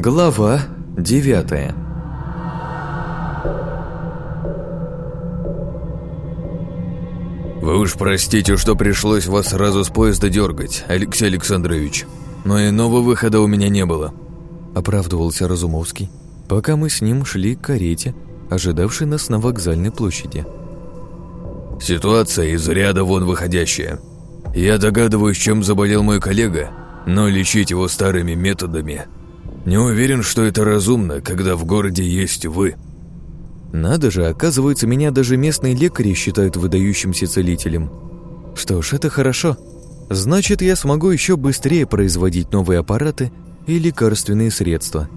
Глава девятая «Вы уж простите, что пришлось вас сразу с поезда дергать, Алексей Александрович, но иного выхода у меня не было», — оправдывался Разумовский, пока мы с ним шли к карете, ожидавшей нас на вокзальной площади. «Ситуация из ряда вон выходящая. Я догадываюсь, чем заболел мой коллега, но лечить его старыми методами не уверен, что это разумно, когда в городе есть вы». Надо же, оказывается, меня даже местные лекари считают выдающимся целителем. Что ж, это хорошо. Значит, я смогу еще быстрее производить новые аппараты и лекарственные средства.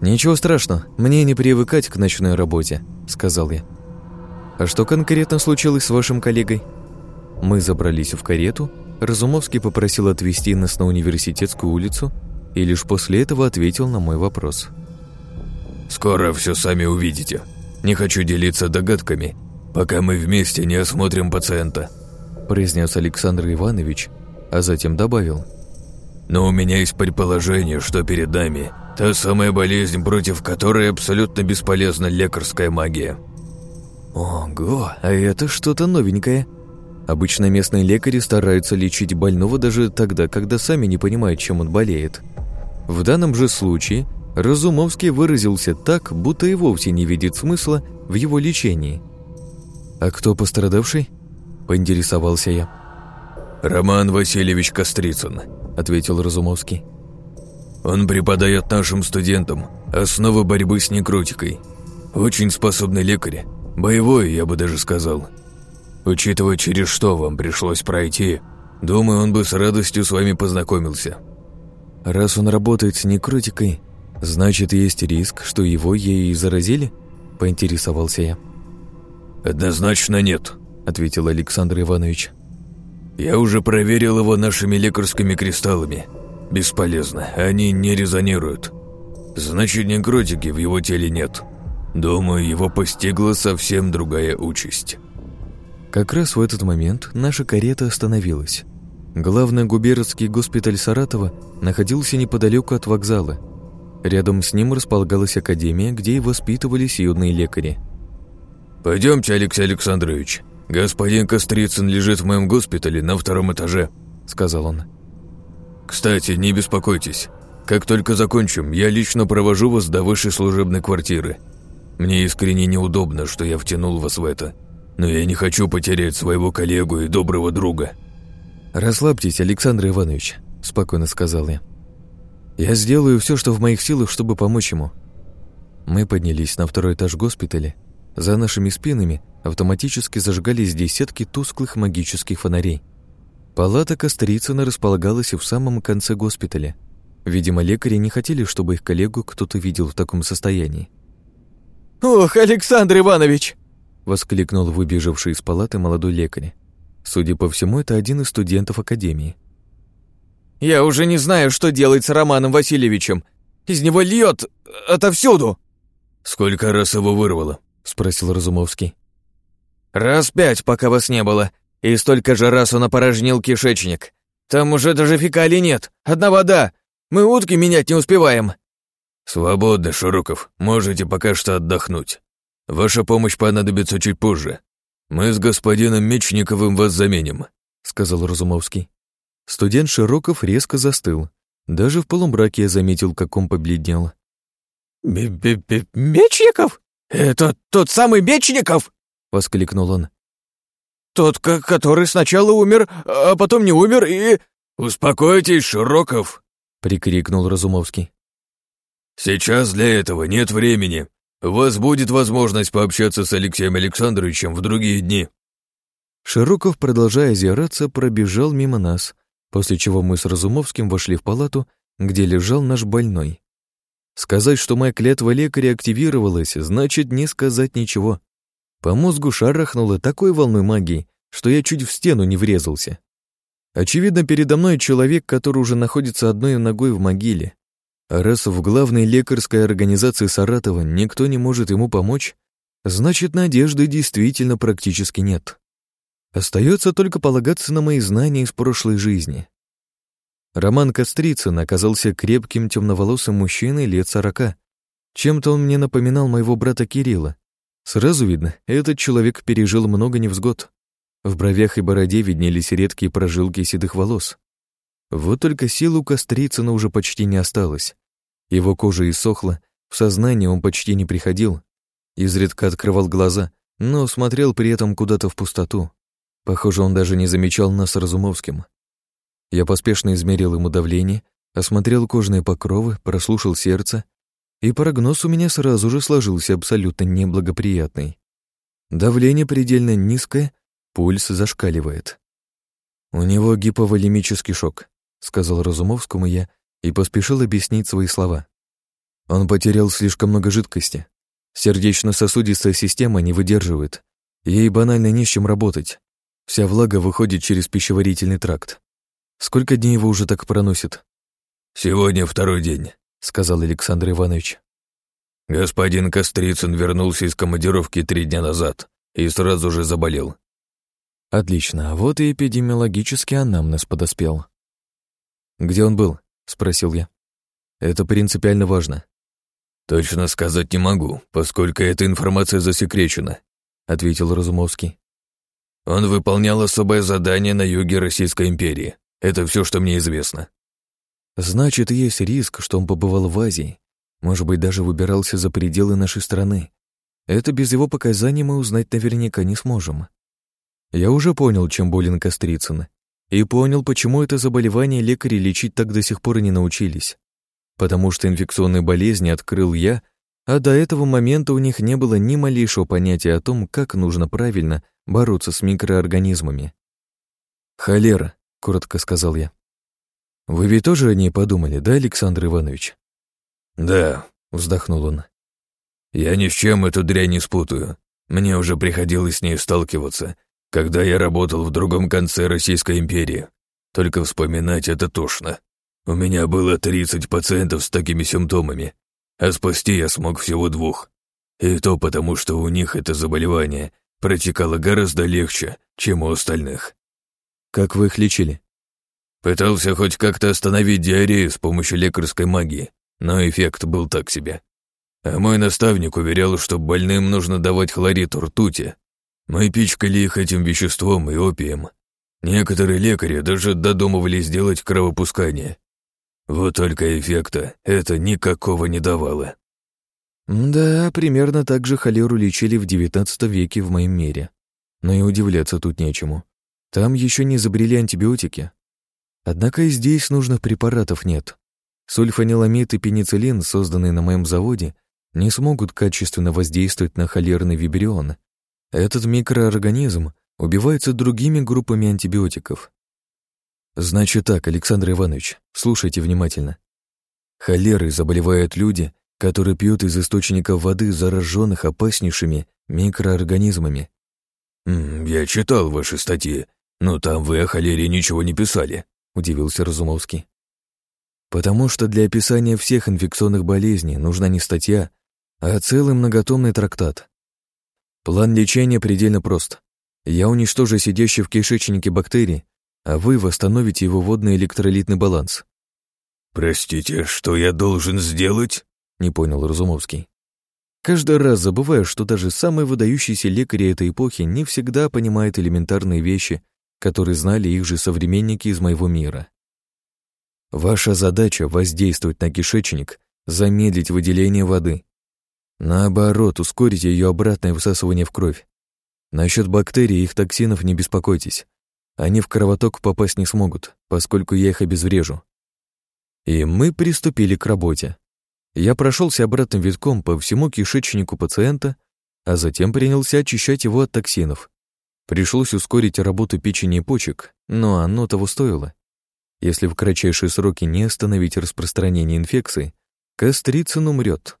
«Ничего страшного, мне не привыкать к ночной работе», — сказал я. «А что конкретно случилось с вашим коллегой?» Мы забрались в карету, Разумовский попросил отвезти нас на университетскую улицу и лишь после этого ответил на мой вопрос. «Скоро все сами увидите. Не хочу делиться догадками, пока мы вместе не осмотрим пациента», произнес Александр Иванович, а затем добавил. «Но у меня есть предположение, что перед нами та самая болезнь, против которой абсолютно бесполезна лекарская магия». «Ого, а это что-то новенькое», Обычно местные лекари стараются лечить больного даже тогда, когда сами не понимают, чем он болеет. В данном же случае Разумовский выразился так, будто и вовсе не видит смысла в его лечении. «А кто пострадавший?» – поинтересовался я. «Роман Васильевич Кострицын», – ответил Разумовский. «Он преподает нашим студентам основы борьбы с некротикой. Очень способный лекарь, боевой, я бы даже сказал». Учитывая, через что вам пришлось пройти, думаю, он бы с радостью с вами познакомился. Раз он работает с некротикой, значит, есть риск, что его ей и заразили? Поинтересовался я. Однозначно нет, ответил Александр Иванович. Я уже проверил его нашими лекарскими кристаллами. Бесполезно, они не резонируют. Значит, некротики в его теле нет. Думаю, его постигла совсем другая участь. Как раз в этот момент наша карета остановилась. Главный губернский госпиталь Саратова находился неподалеку от вокзала. Рядом с ним располагалась академия, где и воспитывались юные лекари. «Пойдемте, Алексей Александрович. Господин Кострицын лежит в моем госпитале на втором этаже», — сказал он. «Кстати, не беспокойтесь. Как только закончим, я лично провожу вас до вашей служебной квартиры. Мне искренне неудобно, что я втянул вас в это но я не хочу потерять своего коллегу и доброго друга». «Расслабьтесь, Александр Иванович», – спокойно сказал я. «Я сделаю все, что в моих силах, чтобы помочь ему». Мы поднялись на второй этаж госпиталя. За нашими спинами автоматически зажигались десятки тусклых магических фонарей. Палата Кострицына располагалась в самом конце госпиталя. Видимо, лекари не хотели, чтобы их коллегу кто-то видел в таком состоянии. «Ох, Александр Иванович!» воскликнул выбежавший из палаты молодой лекарь. Судя по всему, это один из студентов академии. «Я уже не знаю, что делать с Романом Васильевичем. Из него льет отовсюду!» «Сколько раз его вырвало?» — спросил Разумовский. «Раз пять, пока вас не было. И столько же раз он опорожнил кишечник. Там уже даже фекалий нет. Одна вода. Мы утки менять не успеваем». «Свободно, Шуруков. Можете пока что отдохнуть». Ваша помощь понадобится чуть позже. Мы с господином Мечниковым вас заменим», — сказал Разумовский. Студент Широков резко застыл. Даже в полумраке я заметил, как он побледнел. «Мечников? Это тот самый Мечников?» — воскликнул он. «Тот, который сначала умер, а потом не умер и...» «Успокойтесь, Широков!» — прикрикнул Разумовский. «Сейчас для этого нет времени. Вас будет возможность пообщаться с Алексеем Александровичем в другие дни». Широков, продолжая озираться, пробежал мимо нас, после чего мы с Разумовским вошли в палату, где лежал наш больной. Сказать, что моя клятва лекаря активировалась, значит не сказать ничего. По мозгу шарахнуло такой волной магии, что я чуть в стену не врезался. Очевидно, передо мной человек, который уже находится одной ногой в могиле. Раз в главной лекарской организации Саратова никто не может ему помочь, значит, надежды действительно практически нет. Остается только полагаться на мои знания из прошлой жизни. Роман Кострицын оказался крепким темноволосым мужчиной лет сорока. Чем-то он мне напоминал моего брата Кирилла. Сразу видно, этот человек пережил много невзгод. В бровях и бороде виднелись редкие прожилки седых волос. Вот только сил у Кострицына уже почти не осталось. Его кожа иссохла, в сознание он почти не приходил. Изредка открывал глаза, но смотрел при этом куда-то в пустоту. Похоже, он даже не замечал нас с Разумовским. Я поспешно измерил ему давление, осмотрел кожные покровы, прослушал сердце, и прогноз у меня сразу же сложился абсолютно неблагоприятный. Давление предельно низкое, пульс зашкаливает. «У него гиповолемический шок», — сказал Разумовскому я и поспешил объяснить свои слова. Он потерял слишком много жидкости. Сердечно-сосудистая система не выдерживает. Ей банально не с чем работать. Вся влага выходит через пищеварительный тракт. Сколько дней его уже так проносит? «Сегодня второй день», — сказал Александр Иванович. «Господин Кострицын вернулся из командировки три дня назад и сразу же заболел». «Отлично, вот и эпидемиологический анамнез подоспел». «Где он был?» — спросил я. «Это принципиально важно». «Точно сказать не могу, поскольку эта информация засекречена», — ответил Разумовский. «Он выполнял особое задание на юге Российской империи. Это все, что мне известно. Значит, есть риск, что он побывал в Азии. Может быть, даже выбирался за пределы нашей страны. Это без его показаний мы узнать наверняка не сможем. Я уже понял, чем болен Кострицын. И понял, почему это заболевание лекари лечить так до сих пор и не научились. Потому что инфекционные болезни открыл я, а до этого момента у них не было ни малейшего понятия о том, как нужно правильно бороться с микроорганизмами. Холера, — коротко сказал я. «Вы ведь тоже о ней подумали, да, Александр Иванович?» «Да», — вздохнул он. «Я ни с чем эту дрянь не спутаю. Мне уже приходилось с ней сталкиваться, когда я работал в другом конце Российской империи. Только вспоминать это тошно. У меня было 30 пациентов с такими симптомами, а спасти я смог всего двух. И то потому, что у них это заболевание протекало гораздо легче, чем у остальных. Как вы их лечили? Пытался хоть как-то остановить диарею с помощью лекарской магии, но эффект был так себе. А мой наставник уверял, что больным нужно давать хлорид ртути. Мы пичкали их этим веществом и опием. Некоторые лекари даже додумывали сделать кровопускание. Вот только эффекта это никакого не давало. Да, примерно так же холеру лечили в XIX веке в моем мире. Но и удивляться тут нечему. Там еще не изобрели антибиотики. Однако и здесь нужных препаратов нет. Сульфаниламид и пенициллин, созданные на моем заводе, не смогут качественно воздействовать на холерный вибрион. Этот микроорганизм убивается другими группами антибиотиков. Значит так, Александр Иванович, слушайте внимательно. Холерой заболевают люди, которые пьют из источников воды, зараженных опаснейшими микроорганизмами. «Я читал ваши статьи «Но там вы о холере ничего не писали», — удивился Разумовский. «Потому что для описания всех инфекционных болезней нужна не статья, а целый многотомный трактат. План лечения предельно прост. Я уничтожу сидящие в кишечнике бактерии, а вы восстановите его водный электролитный баланс». «Простите, что я должен сделать?» — не понял Разумовский. Каждый раз забываю, что даже самые выдающиеся лекари этой эпохи не всегда понимают элементарные вещи которые знали их же современники из моего мира. Ваша задача — воздействовать на кишечник, замедлить выделение воды. Наоборот, ускорить ее обратное высасывание в кровь. Насчет бактерий и их токсинов не беспокойтесь. Они в кровоток попасть не смогут, поскольку я их обезврежу. И мы приступили к работе. Я прошелся обратным витком по всему кишечнику пациента, а затем принялся очищать его от токсинов. Пришлось ускорить работу печени и почек, но оно того стоило. Если в кратчайшие сроки не остановить распространение инфекции, Кострицын умрет.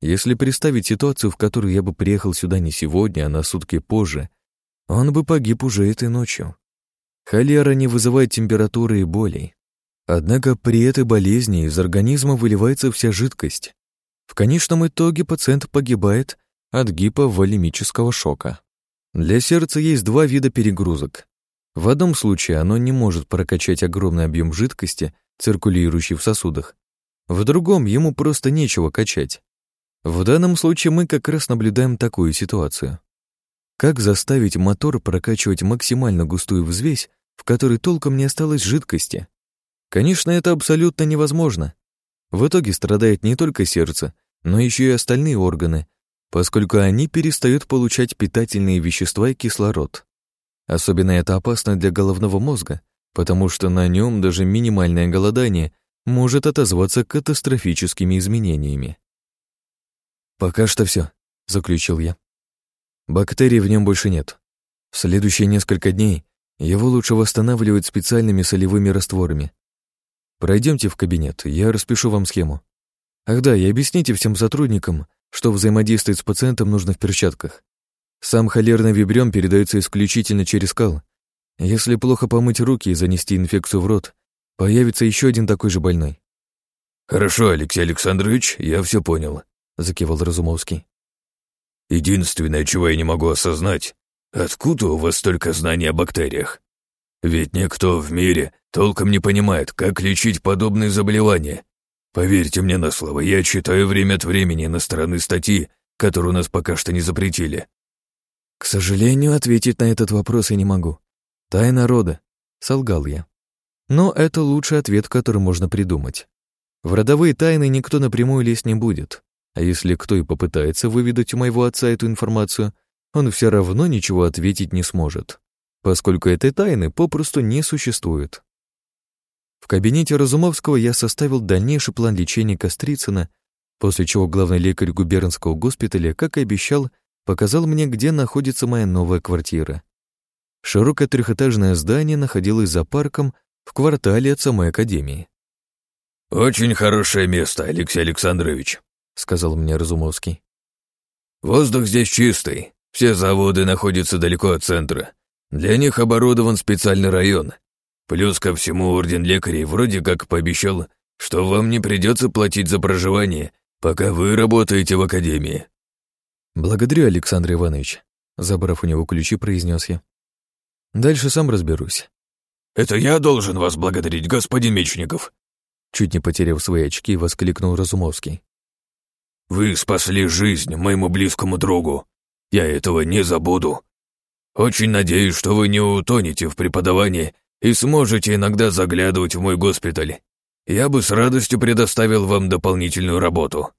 Если представить ситуацию, в которой я бы приехал сюда не сегодня, а на сутки позже, он бы погиб уже этой ночью. Холера не вызывает температуры и болей. Однако при этой болезни из организма выливается вся жидкость. В конечном итоге пациент погибает от гиповолемического шока. Для сердца есть два вида перегрузок. В одном случае оно не может прокачать огромный объем жидкости, циркулирующий в сосудах. В другом ему просто нечего качать. В данном случае мы как раз наблюдаем такую ситуацию. Как заставить мотор прокачивать максимально густую взвесь, в которой толком не осталось жидкости? Конечно, это абсолютно невозможно. В итоге страдает не только сердце, но еще и остальные органы, поскольку они перестают получать питательные вещества и кислород. Особенно это опасно для головного мозга, потому что на нем даже минимальное голодание может отозваться катастрофическими изменениями. «Пока что все, заключил я. «Бактерий в нем больше нет. В следующие несколько дней его лучше восстанавливать специальными солевыми растворами. Пройдемте в кабинет, я распишу вам схему. Ах да, и объясните всем сотрудникам, что взаимодействовать с пациентом нужно в перчатках. Сам холерный вибрем передается исключительно через кал. Если плохо помыть руки и занести инфекцию в рот, появится еще один такой же больной. «Хорошо, Алексей Александрович, я все понял», — закивал Разумовский. «Единственное, чего я не могу осознать, откуда у вас столько знаний о бактериях? Ведь никто в мире толком не понимает, как лечить подобные заболевания. Поверьте мне на слово, я читаю время от времени иностранные статьи, которые у нас пока что не запретили. «К сожалению, ответить на этот вопрос я не могу. Тайна рода», — солгал я. Но это лучший ответ, который можно придумать. В родовые тайны никто напрямую лезть не будет, а если кто и попытается выведать у моего отца эту информацию, он все равно ничего ответить не сможет, поскольку этой тайны попросту не существует. В кабинете Разумовского я составил дальнейший план лечения Кострицына, после чего главный лекарь губернского госпиталя, как и обещал, показал мне, где находится моя новая квартира. Широкое трехэтажное здание находилось за парком в квартале от самой академии. «Очень хорошее место, Алексей Александрович», — сказал мне Разумовский. «Воздух здесь чистый, все заводы находятся далеко от центра. Для них оборудован специальный район. Плюс ко всему орден лекарей вроде как пообещал, что вам не придется платить за проживание, пока вы работаете в академии. «Благодарю, Александр Иванович», — забрав у него ключи, произнес я. «Дальше сам разберусь». «Это я должен вас благодарить, господин Мечников», чуть не потеряв свои очки, воскликнул Разумовский. «Вы спасли жизнь моему близкому другу. Я этого не забуду. Очень надеюсь, что вы не утонете в преподавании и сможете иногда заглядывать в мой госпиталь. Я бы с радостью предоставил вам дополнительную работу».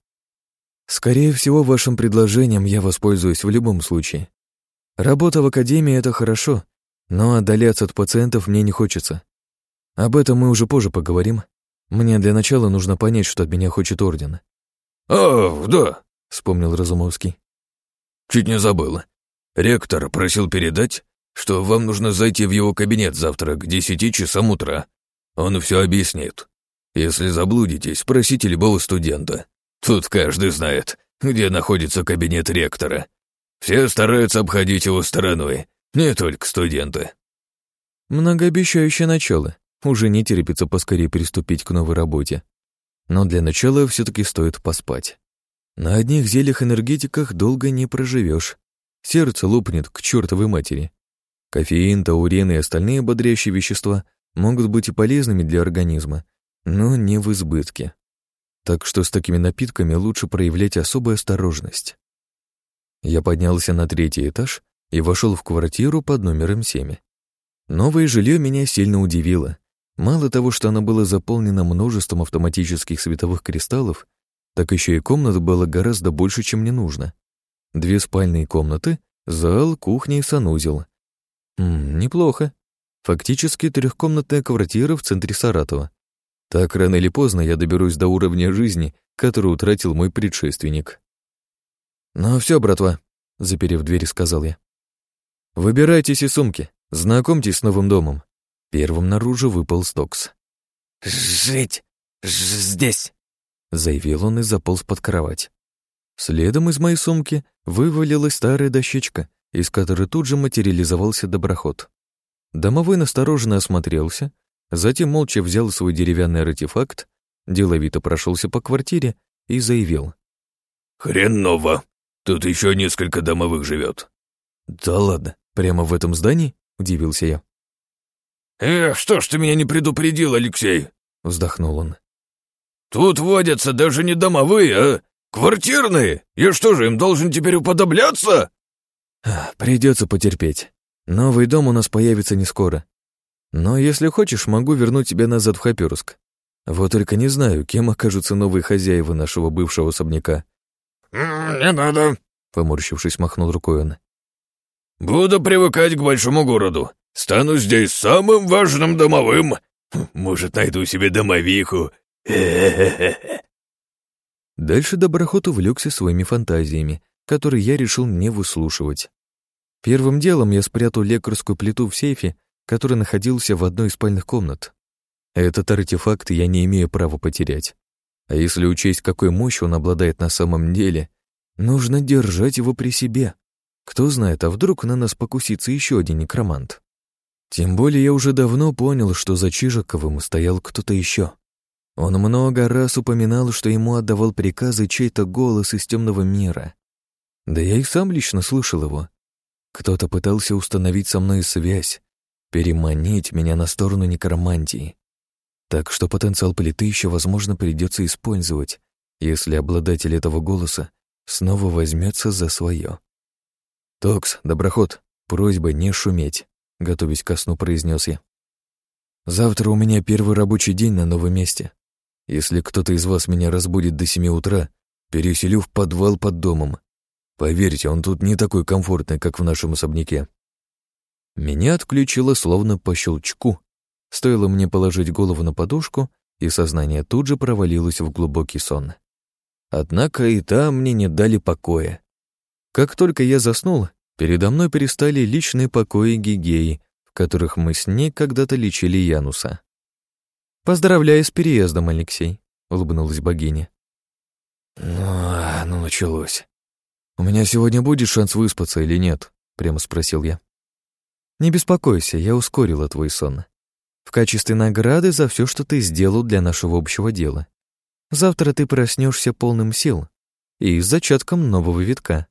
Скорее всего, вашим предложением я воспользуюсь в любом случае. Работа в академии — это хорошо, но отдаляться от пациентов мне не хочется. Об этом мы уже позже поговорим. Мне для начала нужно понять, что от меня хочет Орден. «А, да», — вспомнил Разумовский. «Чуть не забыл. Ректор просил передать, что вам нужно зайти в его кабинет завтра к десяти часам утра. Он все объяснит. Если заблудитесь, спросите любого студента. Тут каждый знает, где находится кабинет ректора. Все стараются обходить его стороной, не только студенты. Многообещающее начало. Уже не терпится поскорее приступить к новой работе. Но для начала все таки стоит поспать. На одних зельях-энергетиках долго не проживешь. Сердце лопнет к чертовой матери. Кофеин, таурин и остальные бодрящие вещества могут быть и полезными для организма, но не в избытке так что с такими напитками лучше проявлять особую осторожность. Я поднялся на третий этаж и вошел в квартиру под номером 7. Новое жилье меня сильно удивило. Мало того, что оно было заполнено множеством автоматических световых кристаллов, так еще и комнат было гораздо больше, чем мне нужно. Две спальные комнаты, зал, кухня и санузел. М неплохо. Фактически трехкомнатная квартира в центре Саратова. Так рано или поздно я доберусь до уровня жизни, который утратил мой предшественник. «Ну все, братва», — заперев дверь, сказал я. «Выбирайтесь из сумки, знакомьтесь с новым домом». Первым наружу выпал Стокс. «Жить здесь», — заявил он и заполз под кровать. Следом из моей сумки вывалилась старая дощечка, из которой тут же материализовался доброход. Домовой настороженно осмотрелся, Затем молча взял свой деревянный артефакт, деловито прошелся по квартире и заявил. «Хреново! Тут еще несколько домовых живет». «Да ладно, прямо в этом здании?» — удивился я. «Эх, что ж ты меня не предупредил, Алексей?» — вздохнул он. «Тут водятся даже не домовые, а квартирные. Я что же, им должен теперь уподобляться?» «Придется потерпеть. Новый дом у нас появится не скоро. Но если хочешь, могу вернуть тебя назад в Хаперск. Вот только не знаю, кем окажутся новые хозяева нашего бывшего особняка». «Не надо», — поморщившись, махнул рукой он. «Буду привыкать к большому городу. Стану здесь самым важным домовым. Может, найду себе домовиху. Дальше Доброход увлекся своими фантазиями, которые я решил не выслушивать. Первым делом я спрятал лекарскую плиту в сейфе, который находился в одной из спальных комнат. Этот артефакт я не имею права потерять. А если учесть, какой мощью он обладает на самом деле, нужно держать его при себе. Кто знает, а вдруг на нас покусится еще один некромант. Тем более я уже давно понял, что за Чижиковым стоял кто-то еще. Он много раз упоминал, что ему отдавал приказы чей-то голос из темного мира. Да я и сам лично слышал его. Кто-то пытался установить со мной связь, переманить меня на сторону некромантии. Так что потенциал плиты еще, возможно, придется использовать, если обладатель этого голоса снова возьмется за свое. «Токс, доброход, просьба не шуметь», — готовясь ко сну, произнес я. «Завтра у меня первый рабочий день на новом месте. Если кто-то из вас меня разбудит до семи утра, переселю в подвал под домом. Поверьте, он тут не такой комфортный, как в нашем особняке». Меня отключило словно по щелчку. Стоило мне положить голову на подушку, и сознание тут же провалилось в глубокий сон. Однако и там мне не дали покоя. Как только я заснул, передо мной перестали личные покои Гигеи, в которых мы с ней когда-то лечили Януса. «Поздравляю с переездом, Алексей», — улыбнулась богиня. «Ну, а, ну началось. У меня сегодня будет шанс выспаться или нет?» — прямо спросил я. «Не беспокойся, я ускорила твой сон. В качестве награды за все, что ты сделал для нашего общего дела. Завтра ты проснешься полным сил и с зачатком нового витка.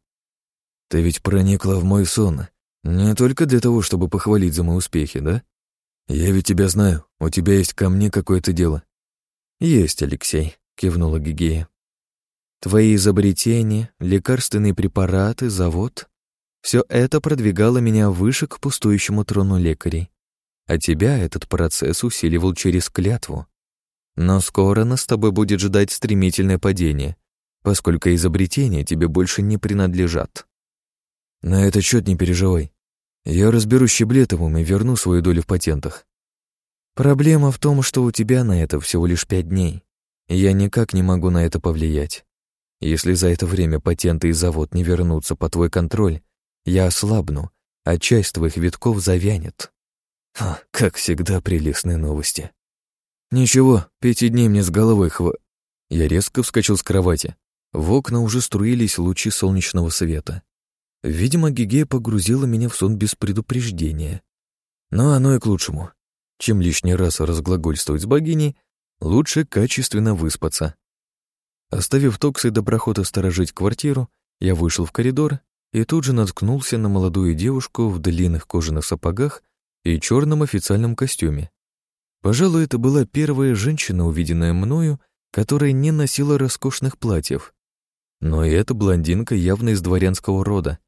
Ты ведь проникла в мой сон не только для того, чтобы похвалить за мои успехи, да? Я ведь тебя знаю, у тебя есть ко мне какое-то дело. Есть, Алексей, кивнула Гигея. Твои изобретения, лекарственные препараты, завод — все это продвигало меня выше к пустующему трону лекарей. А тебя этот процесс усиливал через клятву. Но скоро нас с тобой будет ждать стремительное падение, поскольку изобретения тебе больше не принадлежат. На этот счет не переживай. Я разберусь с Щеблетовым и верну свою долю в патентах. Проблема в том, что у тебя на это всего лишь пять дней. я никак не могу на это повлиять. Если за это время патенты и завод не вернутся под твой контроль, я ослабну, а часть твоих витков завянет. Ха, как всегда, прелестные новости. Ничего, пяти дней мне с головой хва... Я резко вскочил с кровати. В окна уже струились лучи солнечного света. Видимо, Гигея погрузила меня в сон без предупреждения. Но оно и к лучшему. Чем лишний раз разглагольствовать с богиней, лучше качественно выспаться. Оставив Токса и доброхода сторожить квартиру, я вышел в коридор и тут же наткнулся на молодую девушку в длинных кожаных сапогах и черном официальном костюме. Пожалуй, это была первая женщина, увиденная мною, которая не носила роскошных платьев. Но и эта блондинка явно из дворянского рода,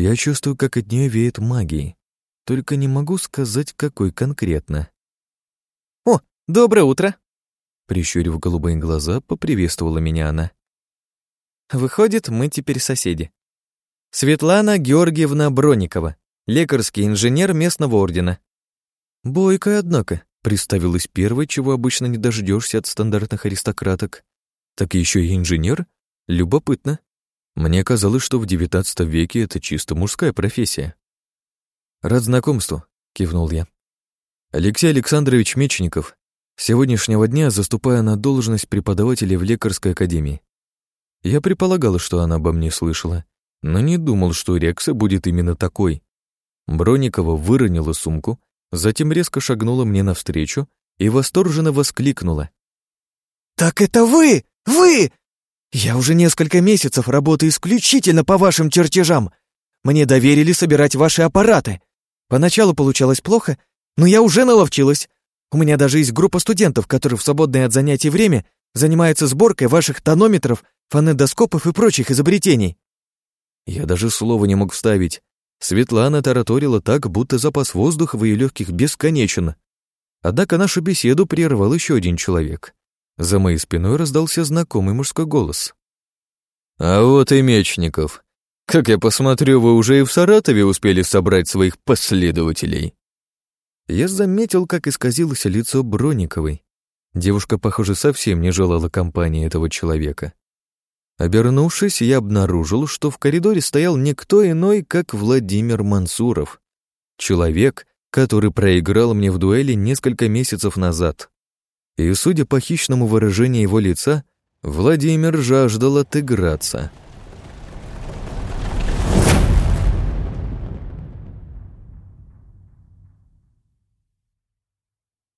я чувствую, как от нее веет магией. Только не могу сказать, какой конкретно. «О, доброе утро!» Прищурив голубые глаза, поприветствовала меня она. «Выходит, мы теперь соседи. Светлана Георгиевна Броникова, лекарский инженер местного ордена». «Бойкая, однако», — представилась первой, чего обычно не дождешься от стандартных аристократок. «Так еще и инженер? Любопытно». Мне казалось, что в XIX веке это чисто мужская профессия. «Рад знакомству», — кивнул я. «Алексей Александрович Мечников. С сегодняшнего дня заступая на должность преподавателя в лекарской академии. Я предполагал, что она обо мне слышала, но не думал, что реакция будет именно такой. Броникова выронила сумку, затем резко шагнула мне навстречу и восторженно воскликнула. «Так это вы! Вы! «Я уже несколько месяцев работаю исключительно по вашим чертежам. Мне доверили собирать ваши аппараты. Поначалу получалось плохо, но я уже наловчилась. У меня даже есть группа студентов, которые в свободное от занятий время занимаются сборкой ваших тонометров, фонендоскопов и прочих изобретений». Я даже слова не мог вставить. Светлана тараторила так, будто запас воздуха в ее легких бесконечен. Однако нашу беседу прервал еще один человек. За моей спиной раздался знакомый мужской голос. «А вот и Мечников. Как я посмотрю, вы уже и в Саратове успели собрать своих последователей». Я заметил, как исказилось лицо Брониковой. Девушка, похоже, совсем не желала компании этого человека. Обернувшись, я обнаружил, что в коридоре стоял никто иной, как Владимир Мансуров. Человек, который проиграл мне в дуэли несколько месяцев назад. И, судя по хищному выражению его лица, Владимир жаждал отыграться —